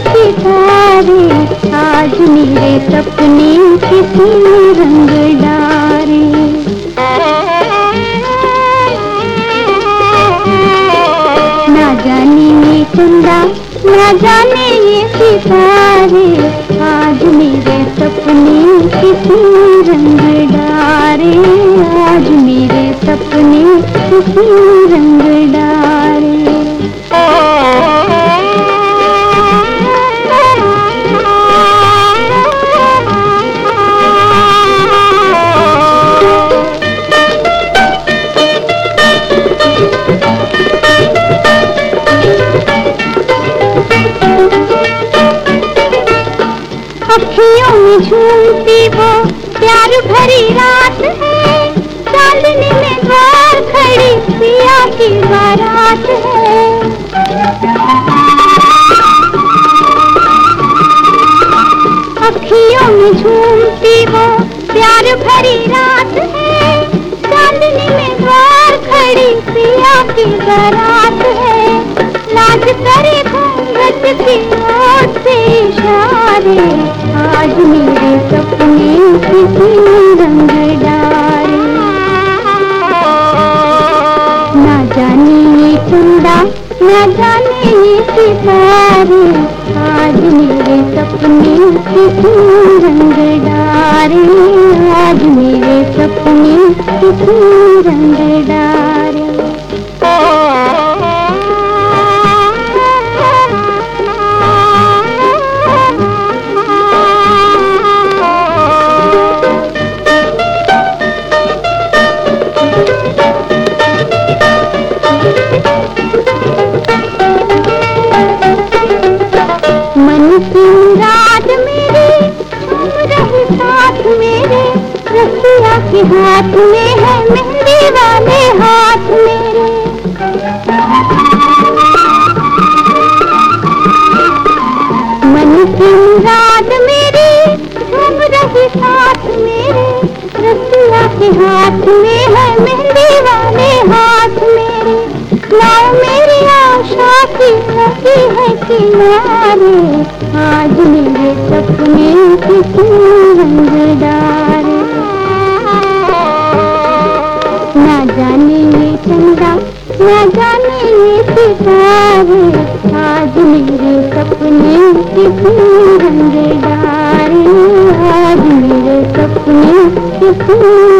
सितारे। आज मेरे सपने किसी रंग डारे। ना जाने ये चंदा ना जाने ये सितारे। आज मेरे सपने किसी रंग डारे। आज मेरे सपने किसी रंग झूमती वो प्यार भरी रात है। चांदनी में द्वार खड़ी पिया की बारात है। अखियों में झूमती वो प्यार भरी रात है। चांदनी में द्वार खड़ी पिया की बारात है। लाज करे घूंघट की आज मेरे सपने किसी रंग डारे। ना जाने ये चंदा ना जाने ये सितारे आज मेरे सपने किसी रंग डारे। आज मेरे सपने किसी रंग मुराद मेरे रहे साथ मेरे, रसिया के हाथ में है, मेहंदी वाले हाथ मेरे। मन की मेरे रहे साथ मेरे, रसिया के हाथ में है, मेहंदी किनारे, आज मेरे सपने किसी रंग डारे। ना जाने ये चंदा, ना जाने ये सितारे, आज मेरे सपने किसी रंग डारे। आज मेरे सपने डारे